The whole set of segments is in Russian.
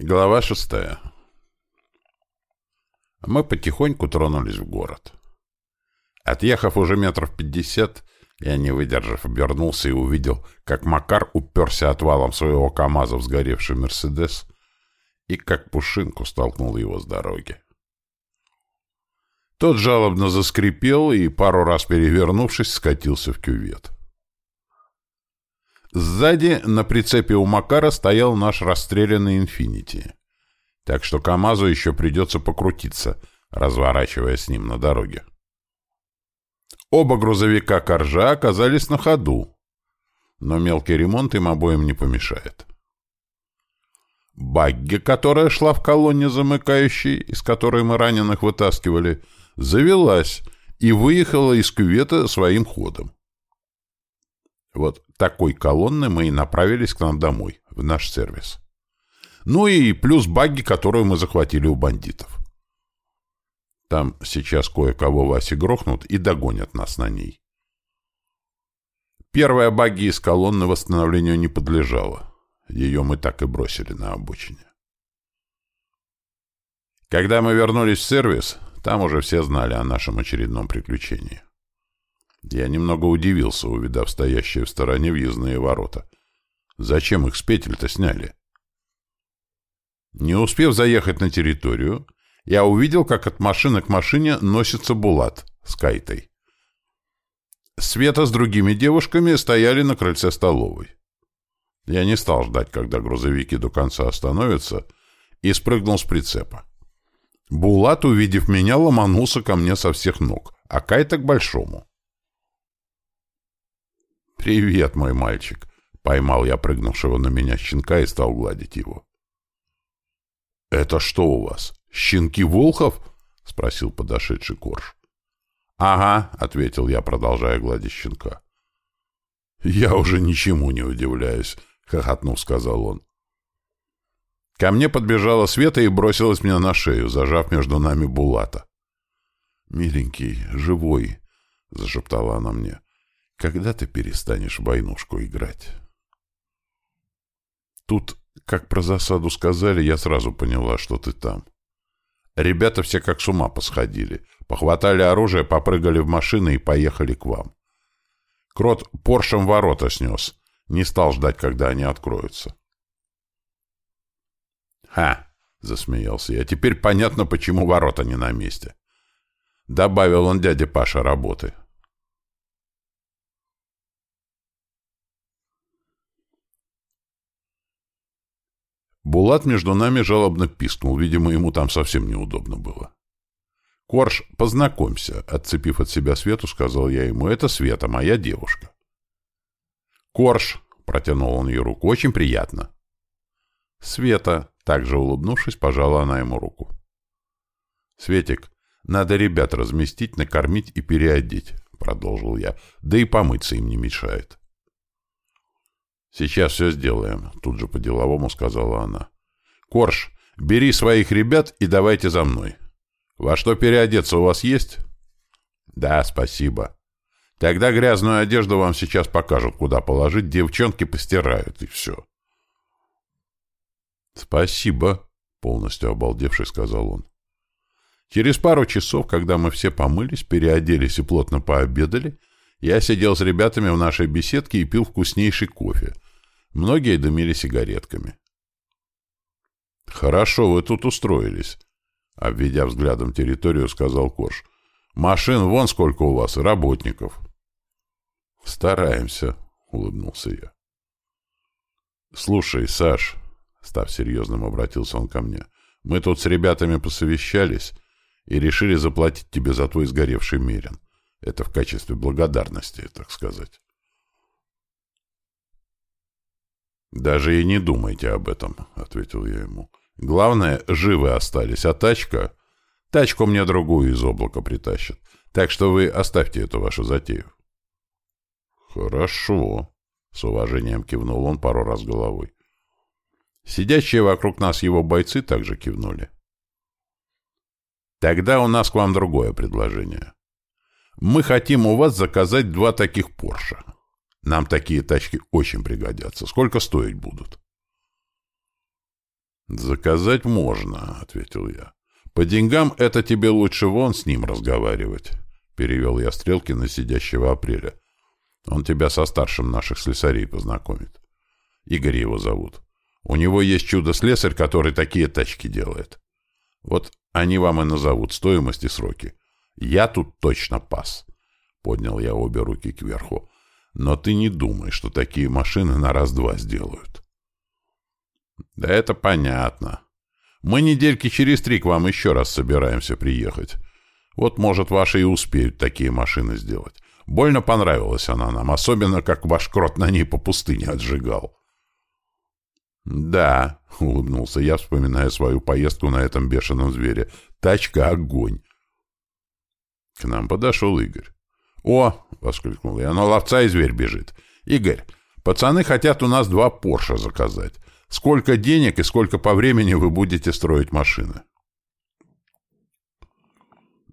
Глава шестая. Мы потихоньку тронулись в город. Отъехав уже метров пятьдесят, я, не выдержав, обернулся и увидел, как Макар уперся отвалом своего КамАЗа в сгоревший «Мерседес» и как пушинку столкнул его с дороги. Тот жалобно заскрипел и, пару раз перевернувшись, скатился в кювет. Сзади на прицепе у Макара стоял наш расстрелянный «Инфинити». Так что КамАЗу еще придется покрутиться, разворачивая с ним на дороге. Оба грузовика «Коржа» оказались на ходу, но мелкий ремонт им обоим не помешает. Багги, которая шла в колонне замыкающей, из которой мы раненых вытаскивали, завелась и выехала из кювета своим ходом. Вот такой колонны мы и направились к нам домой, в наш сервис. Ну и плюс багги, которую мы захватили у бандитов. Там сейчас кое-кого Васи грохнут и догонят нас на ней. Первая багги из колонны восстановлению не подлежала. Ее мы так и бросили на обочине. Когда мы вернулись в сервис, там уже все знали о нашем очередном приключении. Я немного удивился, увидав стоящие в стороне въездные ворота. Зачем их с петель-то сняли? Не успев заехать на территорию, я увидел, как от машины к машине носится Булат с Кайтой. Света с другими девушками стояли на крыльце столовой. Я не стал ждать, когда грузовики до конца остановятся, и спрыгнул с прицепа. Булат, увидев меня, ломанулся ко мне со всех ног, а Кайта к большому. «Привет, мой мальчик!» — поймал я прыгнувшего на меня щенка и стал гладить его. «Это что у вас, щенки Волхов?» — спросил подошедший Корж. «Ага», — ответил я, продолжая гладить щенка. «Я уже ничему не удивляюсь», — хохотнув, сказал он. Ко мне подбежала Света и бросилась мне на шею, зажав между нами Булата. «Миленький, живой», — зашептала она мне. Когда ты перестанешь войнушку играть? Тут, как про засаду сказали, я сразу поняла, что ты там. Ребята все как с ума посходили. Похватали оружие, попрыгали в машины и поехали к вам. Крот поршем ворота снес. Не стал ждать, когда они откроются. «Ха!» — засмеялся я. «Теперь понятно, почему ворота не на месте». Добавил он дяде Паша работы. Булат между нами жалобно пискнул, видимо, ему там совсем неудобно было. «Корж, познакомься», — отцепив от себя Свету, сказал я ему, — «это Света, моя девушка». «Корж», — протянул он ей руку, — «очень приятно». «Света», — также улыбнувшись, пожала она ему руку. «Светик, надо ребят разместить, накормить и переодеть», — продолжил я, — «да и помыться им не мешает». «Сейчас все сделаем», — тут же по-деловому сказала она. «Корж, бери своих ребят и давайте за мной. Во что переодеться у вас есть?» «Да, спасибо. Тогда грязную одежду вам сейчас покажут, куда положить, девчонки постирают, и все». «Спасибо», — полностью обалдевший сказал он. Через пару часов, когда мы все помылись, переоделись и плотно пообедали, я сидел с ребятами в нашей беседке и пил вкуснейший кофе, Многие дымили сигаретками. «Хорошо вы тут устроились», — обведя взглядом территорию, сказал Корж. «Машин вон сколько у вас, работников». «Стараемся», — улыбнулся я. «Слушай, Саш», — став серьезным, обратился он ко мне, — «мы тут с ребятами посовещались и решили заплатить тебе за твой сгоревший мерин. Это в качестве благодарности, так сказать». «Даже и не думайте об этом», — ответил я ему. «Главное, живы остались, а тачка...» «Тачку мне другую из облака притащат. Так что вы оставьте эту вашу затею». «Хорошо», — с уважением кивнул он пару раз головой. Сидящие вокруг нас его бойцы также кивнули. «Тогда у нас к вам другое предложение. Мы хотим у вас заказать два таких Порша». Нам такие тачки очень пригодятся. Сколько стоить будут? «Заказать можно», — ответил я. «По деньгам это тебе лучше вон с ним разговаривать», — перевел я стрелки на сидящего апреля. «Он тебя со старшим наших слесарей познакомит. Игорь его зовут. У него есть чудо-слесарь, который такие тачки делает. Вот они вам и назовут стоимость и сроки. Я тут точно пас». Поднял я обе руки кверху. «Но ты не думай, что такие машины на раз-два сделают». «Да это понятно. Мы недельки через три к вам еще раз собираемся приехать. Вот, может, ваши и успеют такие машины сделать. Больно понравилась она нам, особенно как ваш крот на ней по пустыне отжигал». «Да», — улыбнулся я, вспоминая свою поездку на этом бешеном звере. «Тачка — огонь!» К нам подошел Игорь. «О!» — воскликнул я. «На ловца и зверь бежит. Игорь, пацаны хотят у нас два Порша заказать. Сколько денег и сколько по времени вы будете строить машины?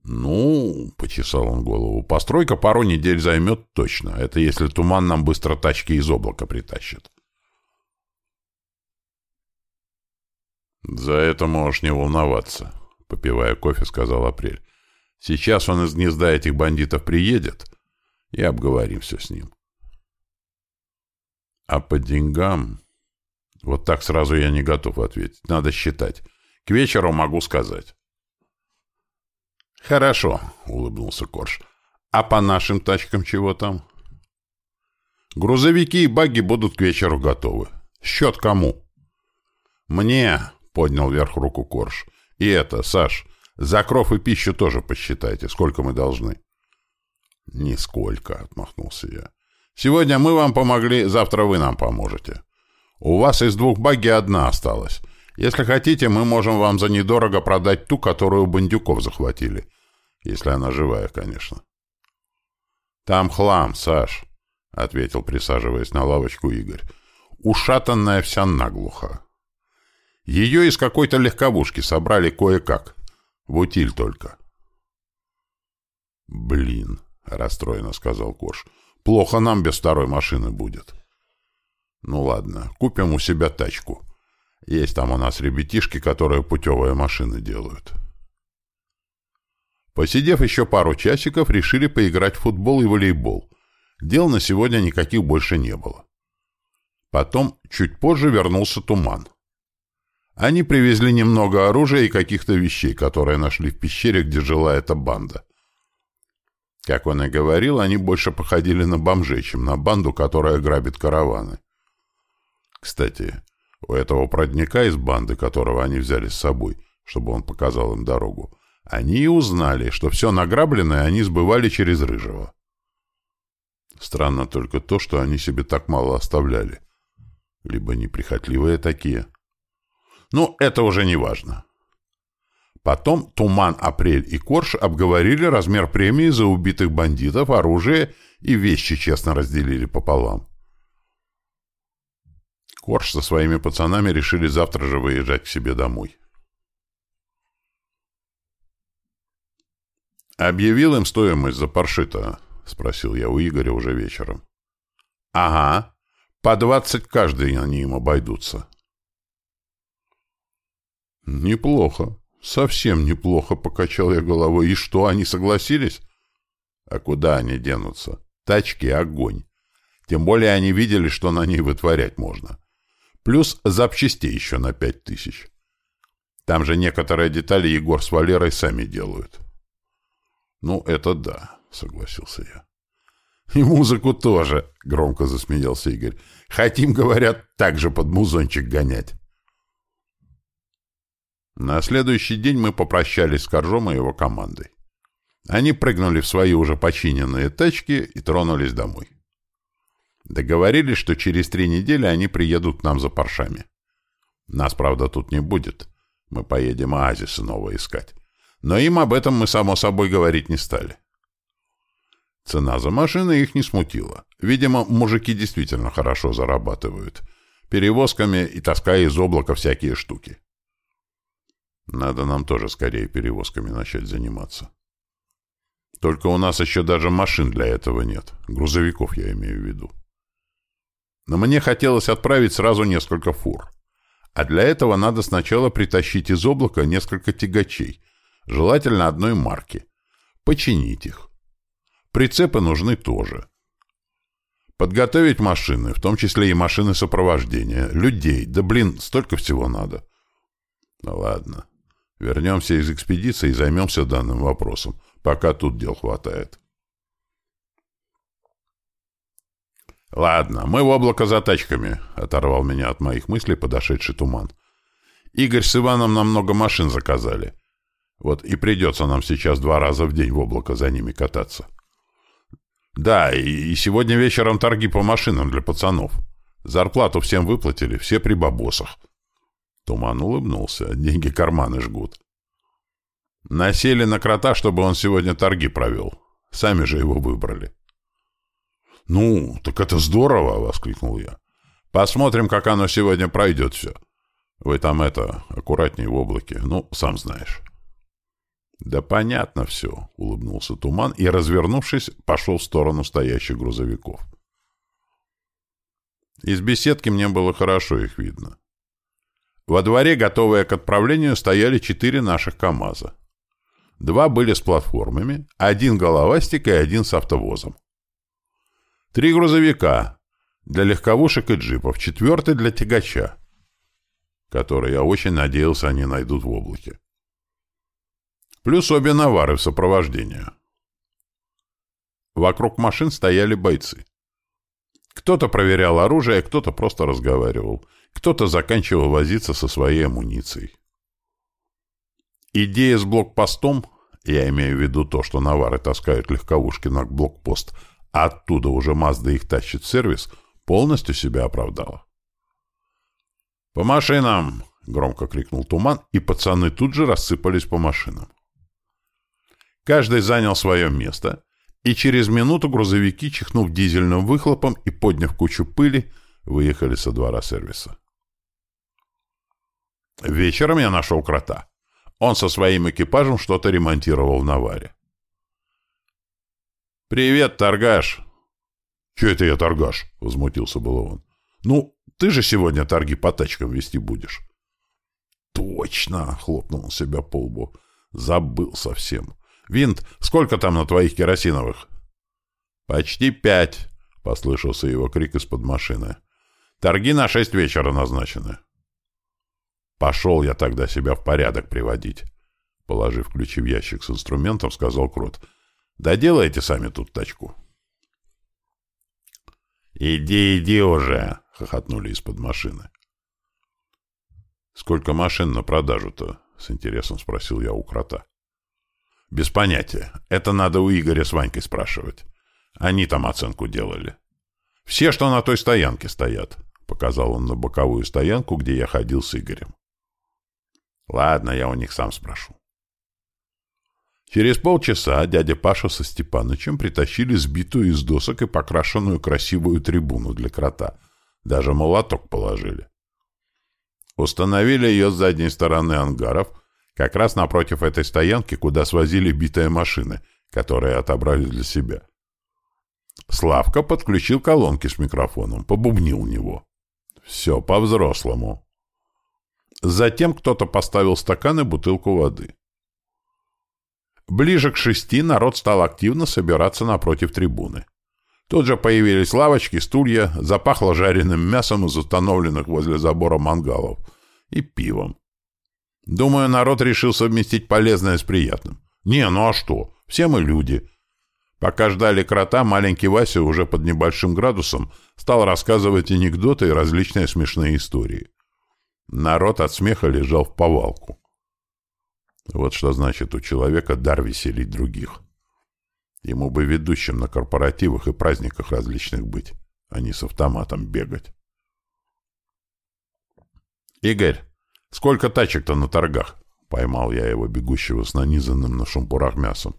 «Ну, — почесал он голову, — постройка пару недель займет точно. Это если туман нам быстро тачки из облака притащит». «За это можешь не волноваться», — попивая кофе, сказал Апрель. «Сейчас он из гнезда этих бандитов приедет, и обговорим все с ним». «А по деньгам...» Вот так сразу я не готов ответить. Надо считать. К вечеру могу сказать. Хорошо, улыбнулся Корж. А по нашим тачкам чего там? Грузовики и багги будут к вечеру готовы. Счет кому? Мне, поднял вверх руку Корж. И это, Саш, за кров и пищу тоже посчитайте, сколько мы должны. Нисколько, отмахнулся я. Сегодня мы вам помогли, завтра вы нам поможете. У вас из двух баги одна осталась. Если хотите, мы можем вам за недорого продать ту, которую бандюков захватили. Если она живая, конечно. Там хлам, Саш, — ответил, присаживаясь на лавочку Игорь. Ушатанная вся наглухо. Ее из какой-то легковушки собрали кое-как. В утиль только. «Блин», — расстроенно сказал Кош, — «плохо нам без второй машины будет». Ну ладно, купим у себя тачку. Есть там у нас ребятишки, которые путевые машины делают. Посидев еще пару часиков, решили поиграть в футбол и волейбол. Дел на сегодня никаких больше не было. Потом, чуть позже, вернулся туман. Они привезли немного оружия и каких-то вещей, которые нашли в пещере, где жила эта банда. Как он и говорил, они больше походили на бомжей, чем на банду, которая грабит караваны. Кстати, у этого продника из банды, которого они взяли с собой, чтобы он показал им дорогу, они и узнали, что все награбленное они сбывали через Рыжего. Странно только то, что они себе так мало оставляли. Либо неприхотливые такие. Ну, это уже не важно. Потом Туман, Апрель и Корж обговорили размер премии за убитых бандитов, оружие и вещи честно разделили пополам. Корж со своими пацанами решили завтра же выезжать к себе домой. «Объявил им стоимость за паршита?» — спросил я у Игоря уже вечером. «Ага. По двадцать каждый они им обойдутся». «Неплохо. Совсем неплохо», — покачал я головой. «И что, они согласились?» «А куда они денутся? Тачки — огонь. Тем более они видели, что на ней вытворять можно. Плюс запчастей еще на пять тысяч. Там же некоторые детали Егор с Валерой сами делают. Ну, это да, согласился я. И музыку тоже, громко засмеялся Игорь. Хотим, говорят, так же под музончик гонять. На следующий день мы попрощались с Коржом и его командой. Они прыгнули в свои уже починенные тачки и тронулись домой. Договорились, что через три недели они приедут к нам за паршами. Нас, правда, тут не будет. Мы поедем оазис снова искать. Но им об этом мы, само собой, говорить не стали. Цена за машины их не смутила. Видимо, мужики действительно хорошо зарабатывают. Перевозками и таская из облака всякие штуки. Надо нам тоже скорее перевозками начать заниматься. Только у нас еще даже машин для этого нет. Грузовиков я имею в виду. Но мне хотелось отправить сразу несколько фур. А для этого надо сначала притащить из облака несколько тягачей, желательно одной марки, починить их. Прицепы нужны тоже. Подготовить машины, в том числе и машины сопровождения, людей, да блин, столько всего надо. Ну ладно, вернемся из экспедиции и займемся данным вопросом, пока тут дел хватает. «Ладно, мы в облако за тачками», — оторвал меня от моих мыслей подошедший туман. «Игорь с Иваном нам много машин заказали. Вот и придется нам сейчас два раза в день в облако за ними кататься». «Да, и, сегодня вечером торги по машинам для пацанов. Зарплату всем выплатили, все при бабосах». Туман улыбнулся, деньги карманы жгут. «Насели на крота, чтобы он сегодня торги провел. Сами же его выбрали». «Ну, так это здорово!» — воскликнул я. «Посмотрим, как оно сегодня пройдет все. Вы там это, аккуратней в облаке. Ну, сам знаешь». «Да понятно все», — улыбнулся Туман и, развернувшись, пошел в сторону стоящих грузовиков. Из беседки мне было хорошо их видно. Во дворе, готовые к отправлению, стояли четыре наших КАМАЗа. Два были с платформами, один головастик и один с автовозом. Три грузовика для легковушек и джипов, четвертый для тягача, который, я очень надеялся, они найдут в облаке. Плюс обе навары в сопровождении. Вокруг машин стояли бойцы. Кто-то проверял оружие, кто-то просто разговаривал, кто-то заканчивал возиться со своей амуницией. Идея с блокпостом, я имею в виду то, что навары таскают легковушки на блокпост – а оттуда уже Мазда их тащит в сервис, полностью себя оправдала. «По машинам!» — громко крикнул Туман, и пацаны тут же рассыпались по машинам. Каждый занял свое место, и через минуту грузовики, чихнув дизельным выхлопом и подняв кучу пыли, выехали со двора сервиса. Вечером я нашел крота. Он со своим экипажем что-то ремонтировал в наваре. «Привет, торгаш!» «Че это я торгаш?» — возмутился было он. «Ну, ты же сегодня торги по тачкам вести будешь». «Точно!» — хлопнул он себя по лбу. «Забыл совсем. Винт, сколько там на твоих керосиновых?» «Почти пять!» — послышался его крик из-под машины. «Торги на шесть вечера назначены». «Пошел я тогда себя в порядок приводить», — положив ключи в ящик с инструментом, сказал Крот. Доделайте сами тут тачку. «Иди, иди уже!» — хохотнули из-под машины. «Сколько машин на продажу-то?» — с интересом спросил я у крота. «Без понятия. Это надо у Игоря с Ванькой спрашивать. Они там оценку делали. Все, что на той стоянке стоят», — показал он на боковую стоянку, где я ходил с Игорем. «Ладно, я у них сам спрошу». Через полчаса дядя Паша со Степанычем притащили сбитую из досок и покрашенную красивую трибуну для крота. Даже молоток положили. Установили ее с задней стороны ангаров, как раз напротив этой стоянки, куда свозили битые машины, которые отобрали для себя. Славка подключил колонки с микрофоном, побубнил у него. Все по-взрослому. Затем кто-то поставил стакан и бутылку воды. Ближе к шести народ стал активно собираться напротив трибуны. Тут же появились лавочки, стулья, запахло жареным мясом из установленных возле забора мангалов и пивом. Думаю, народ решил совместить полезное с приятным. Не, ну а что? Все мы люди. Пока ждали крота, маленький Вася уже под небольшим градусом стал рассказывать анекдоты и различные смешные истории. Народ от смеха лежал в повалку. Вот что значит у человека дар веселить других. Ему бы ведущим на корпоративах и праздниках различных быть, а не с автоматом бегать. «Игорь, сколько тачек-то на торгах?» Поймал я его, бегущего с нанизанным на шумпурах мясом.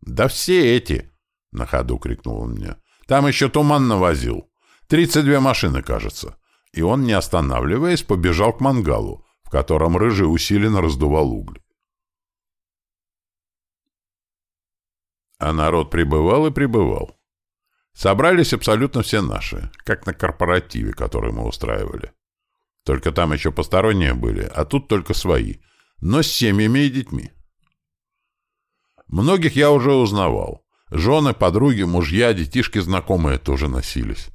«Да все эти!» — на ходу крикнул он мне. «Там еще туман навозил. Тридцать две машины, кажется». И он, не останавливаясь, побежал к мангалу, в котором рыжий усиленно раздувал угли. А народ прибывал и прибывал. Собрались абсолютно все наши, как на корпоративе, который мы устраивали. Только там еще посторонние были, а тут только свои, но с семьями и детьми. Многих я уже узнавал. Жены, подруги, мужья, детишки знакомые тоже носились.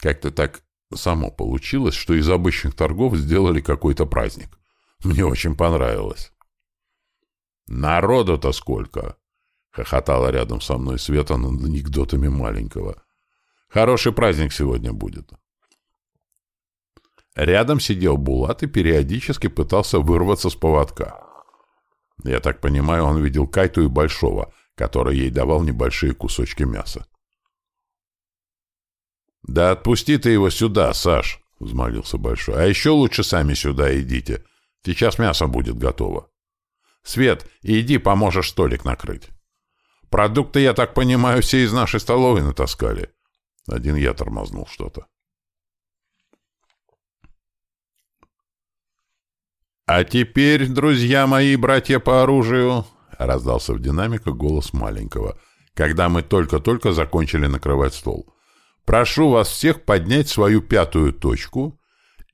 Как-то так само получилось, что из обычных торгов сделали какой-то праздник. Мне очень понравилось. «Народу-то сколько!» — хохотала рядом со мной Света над анекдотами маленького. «Хороший праздник сегодня будет». Рядом сидел Булат и периодически пытался вырваться с поводка. Я так понимаю, он видел Кайту и Большого, который ей давал небольшие кусочки мяса. «Да отпусти ты его сюда, Саш!» — взмолился Большой. «А еще лучше сами сюда идите. Сейчас мясо будет готово. Свет, иди поможешь столик накрыть. Продукты, я так понимаю, все из нашей столовой натаскали». Один я тормознул что-то. «А теперь, друзья мои, братья по оружию!» — раздался в динамиках голос маленького, когда мы только-только закончили накрывать стол. «Прошу вас всех поднять свою пятую точку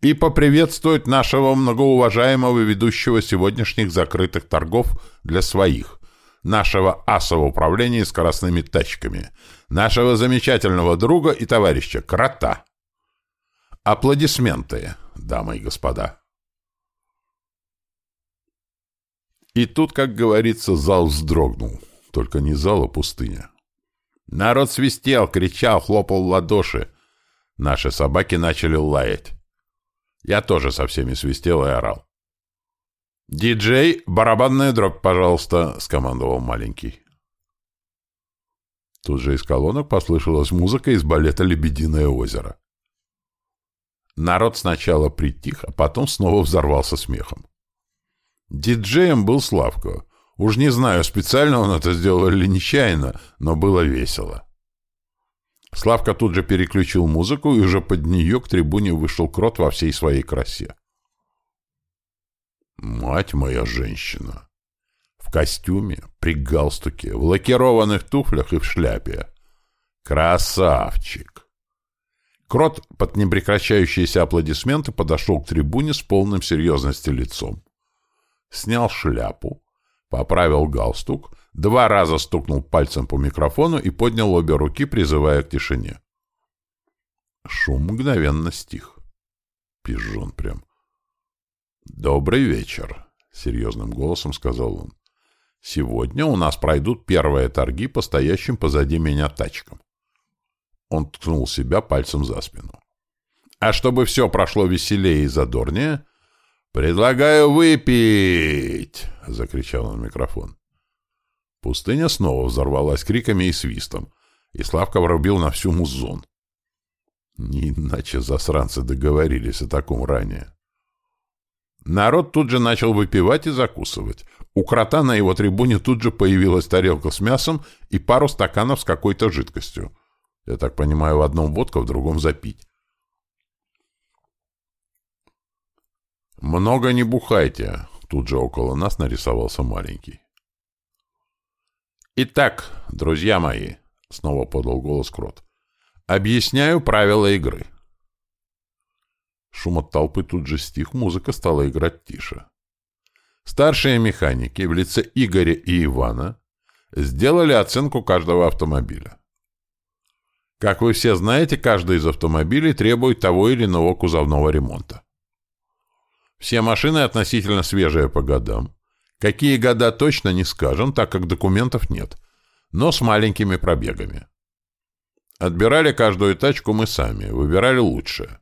и поприветствовать нашего многоуважаемого ведущего сегодняшних закрытых торгов для своих, нашего аса в управлении скоростными тачками, нашего замечательного друга и товарища Крота. Аплодисменты, дамы и господа!» И тут, как говорится, зал вздрогнул. Только не зал, а пустыня. Народ свистел, кричал, хлопал в ладоши. Наши собаки начали лаять. Я тоже со всеми свистел и орал. «Диджей, барабанная дробь, пожалуйста», — скомандовал маленький. Тут же из колонок послышалась музыка из балета «Лебединое озеро». Народ сначала притих, а потом снова взорвался смехом. Диджеем был Славко. Уж не знаю, специально он это сделал или нечаянно, но было весело. Славка тут же переключил музыку, и уже под нее к трибуне вышел крот во всей своей красе. Мать моя женщина! В костюме, при галстуке, в лакированных туфлях и в шляпе. Красавчик! Крот под непрекращающиеся аплодисменты подошел к трибуне с полным серьезности лицом снял шляпу, поправил галстук, два раза стукнул пальцем по микрофону и поднял обе руки, призывая к тишине. Шум мгновенно стих. Пижон прям. «Добрый вечер», — серьезным голосом сказал он. «Сегодня у нас пройдут первые торги по стоящим позади меня тачкам». Он ткнул себя пальцем за спину. «А чтобы все прошло веселее и задорнее, «Предлагаю выпить!» — закричал он в микрофон. Пустыня снова взорвалась криками и свистом, и Славка врубил на всю музон. Не иначе засранцы договорились о таком ранее. Народ тут же начал выпивать и закусывать. У крота на его трибуне тут же появилась тарелка с мясом и пару стаканов с какой-то жидкостью. Я так понимаю, в одном водка, в другом запить. «Много не бухайте!» Тут же около нас нарисовался маленький. «Итак, друзья мои!» — снова подал голос Крот. «Объясняю правила игры». Шум от толпы тут же стих, музыка стала играть тише. Старшие механики в лице Игоря и Ивана сделали оценку каждого автомобиля. Как вы все знаете, каждый из автомобилей требует того или иного кузовного ремонта. Все машины относительно свежие по годам. Какие года точно не скажем, так как документов нет, но с маленькими пробегами. Отбирали каждую тачку мы сами, выбирали лучшее.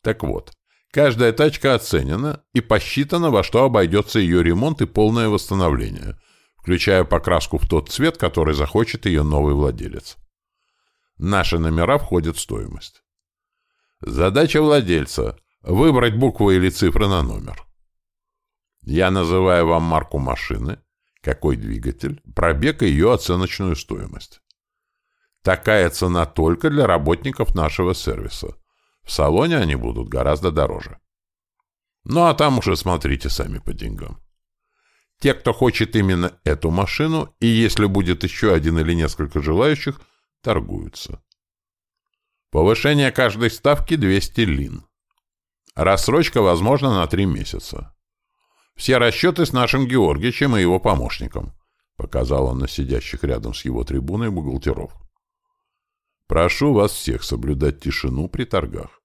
Так вот, каждая тачка оценена и посчитана, во что обойдется ее ремонт и полное восстановление, включая покраску в тот цвет, который захочет ее новый владелец. Наши номера входят в стоимость. Задача владельца Выбрать буквы или цифры на номер. Я называю вам марку машины, какой двигатель, пробег и ее оценочную стоимость. Такая цена только для работников нашего сервиса. В салоне они будут гораздо дороже. Ну а там уже смотрите сами по деньгам. Те, кто хочет именно эту машину, и если будет еще один или несколько желающих, торгуются. Повышение каждой ставки 200 лин. Рассрочка возможна на три месяца. Все расчеты с нашим Георгичем и его помощником, показал он на сидящих рядом с его трибуной бухгалтеров. Прошу вас всех соблюдать тишину при торгах.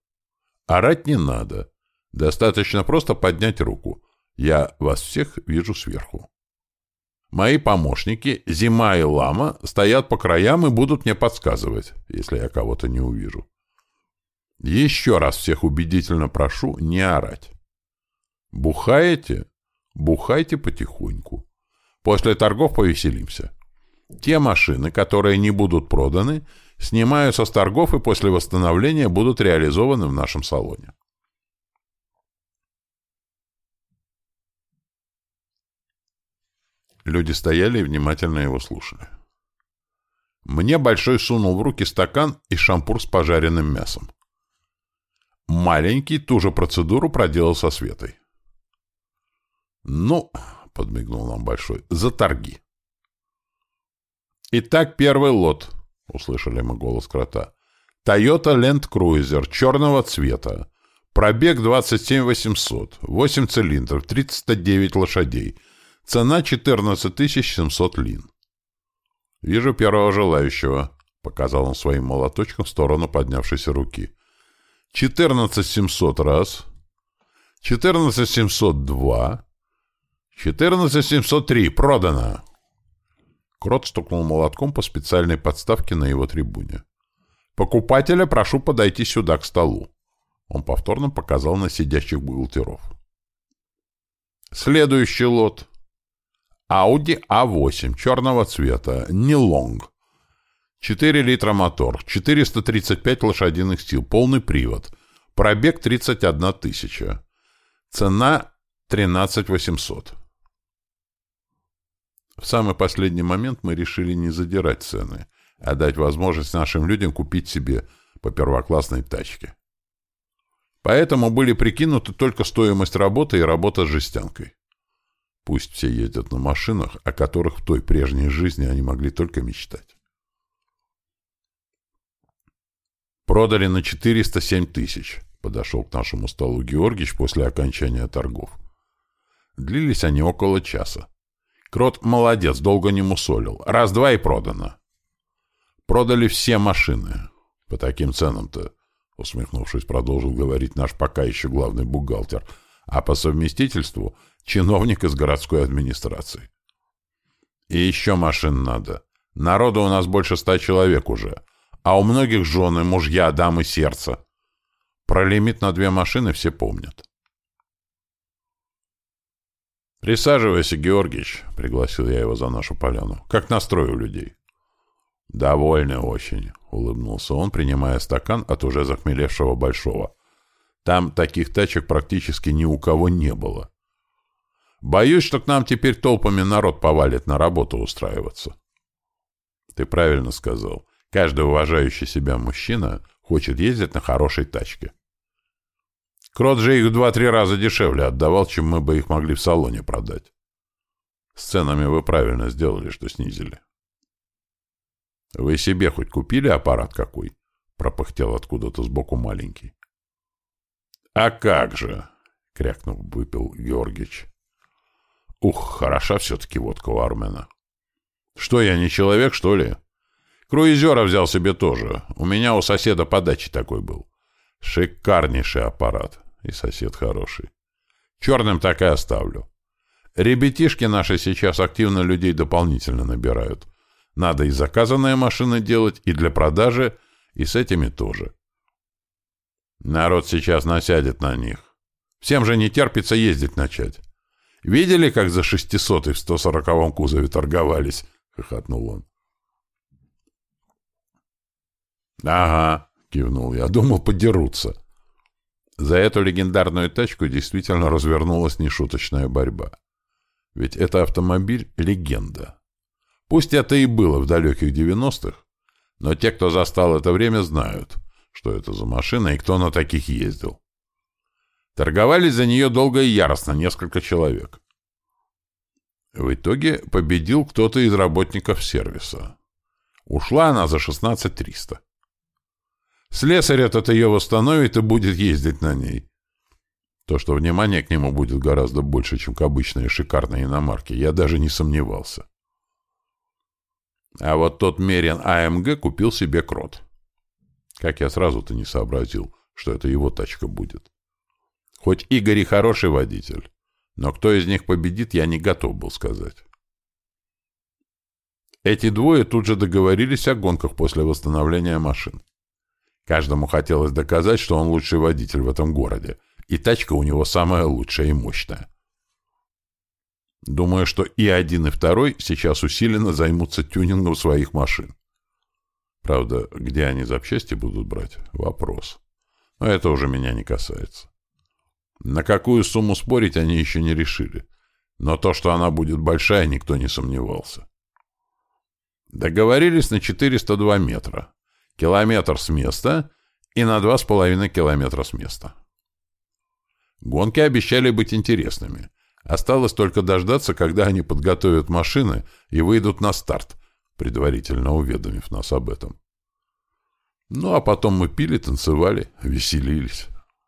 Орать не надо. Достаточно просто поднять руку. Я вас всех вижу сверху. Мои помощники, Зима и Лама, стоят по краям и будут мне подсказывать, если я кого-то не увижу. Еще раз всех убедительно прошу не орать. Бухаете? Бухайте потихоньку. После торгов повеселимся. Те машины, которые не будут проданы, снимаются с торгов и после восстановления будут реализованы в нашем салоне. Люди стояли и внимательно его слушали. Мне Большой сунул в руки стакан и шампур с пожаренным мясом. Маленький ту же процедуру проделал со Светой. «Ну», — подмигнул нам Большой, — «за торги». «Итак, первый лот», — услышали мы голос крота. «Тойота Ленд Круизер черного цвета. Пробег 27 800, 8 цилиндров, 39 лошадей. Цена 14 700 лин». «Вижу первого желающего», — показал он своим молоточком в сторону поднявшейся руки. «14 700 раз, 14 702, 14 703 продано». Крот стукнул молотком по специальной подставке на его трибуне. «Покупателя прошу подойти сюда, к столу». Он повторно показал на сидящих бухгалтеров. Следующий лот. Audi A8 черного цвета, не лонг. 4 литра мотор, 435 лошадиных сил, полный привод. Пробег 31 тысяча. Цена 13 800. В самый последний момент мы решили не задирать цены, а дать возможность нашим людям купить себе по первоклассной тачке. Поэтому были прикинуты только стоимость работы и работа с жестянкой. Пусть все ездят на машинах, о которых в той прежней жизни они могли только мечтать. Продали на 407 тысяч, подошел к нашему столу Георгич после окончания торгов. Длились они около часа. Крот молодец, долго не мусолил. Раз-два и продано. Продали все машины. По таким ценам-то, усмехнувшись, продолжил говорить наш пока еще главный бухгалтер, а по совместительству чиновник из городской администрации. И еще машин надо. Народу у нас больше ста человек уже. А у многих жены, мужья, дамы, сердца. Про лимит на две машины все помнят. «Присаживайся, Георгич», — пригласил я его за нашу поляну. «Как настрой у людей?» «Довольны очень», — улыбнулся он, принимая стакан от уже захмелевшего Большого. «Там таких тачек практически ни у кого не было. Боюсь, что к нам теперь толпами народ повалит на работу устраиваться». «Ты правильно сказал. Каждый уважающий себя мужчина хочет ездить на хорошей тачке. Крот же их в два-три раза дешевле отдавал, чем мы бы их могли в салоне продать. С ценами вы правильно сделали, что снизили. — Вы себе хоть купили аппарат какой? — пропыхтел откуда-то сбоку маленький. — А как же! — крякнув, выпил Георгич. — Ух, хороша все-таки водка у Армена. — Что, я не человек, что ли? Круизера взял себе тоже. У меня у соседа по даче такой был. Шикарнейший аппарат. И сосед хороший. Черным так и оставлю. Ребятишки наши сейчас активно людей дополнительно набирают. Надо и заказанные машины делать, и для продажи, и с этими тоже. Народ сейчас насядет на них. Всем же не терпится ездить начать. Видели, как за 600 и в 140-м кузове торговались? — хохотнул он. — Ага, — кивнул я. — Думал, подерутся. — за эту легендарную тачку действительно развернулась нешуточная борьба. Ведь это автомобиль — легенда. Пусть это и было в далеких 90-х, но те, кто застал это время, знают, что это за машина и кто на таких ездил. Торговались за нее долго и яростно несколько человек. В итоге победил кто-то из работников сервиса. Ушла она за 16 300. Слесарь этот ее восстановит и будет ездить на ней. То, что внимание к нему будет гораздо больше, чем к обычной шикарной иномарке, я даже не сомневался. А вот тот Мерин АМГ купил себе крот. Как я сразу-то не сообразил, что это его тачка будет. Хоть Игорь и хороший водитель, но кто из них победит, я не готов был сказать. Эти двое тут же договорились о гонках после восстановления машин. Каждому хотелось доказать, что он лучший водитель в этом городе, и тачка у него самая лучшая и мощная. Думаю, что и один, и второй сейчас усиленно займутся тюнингом своих машин. Правда, где они запчасти будут брать — вопрос. Но это уже меня не касается. На какую сумму спорить они еще не решили. Но то, что она будет большая, никто не сомневался. Договорились на 402 метра. Километр с места и на 2,5 километра с места. Гонки обещали быть интересными. Осталось только дождаться, когда они подготовят машины и выйдут на старт, предварительно уведомив нас об этом. Ну, а потом мы пили, танцевали, веселились.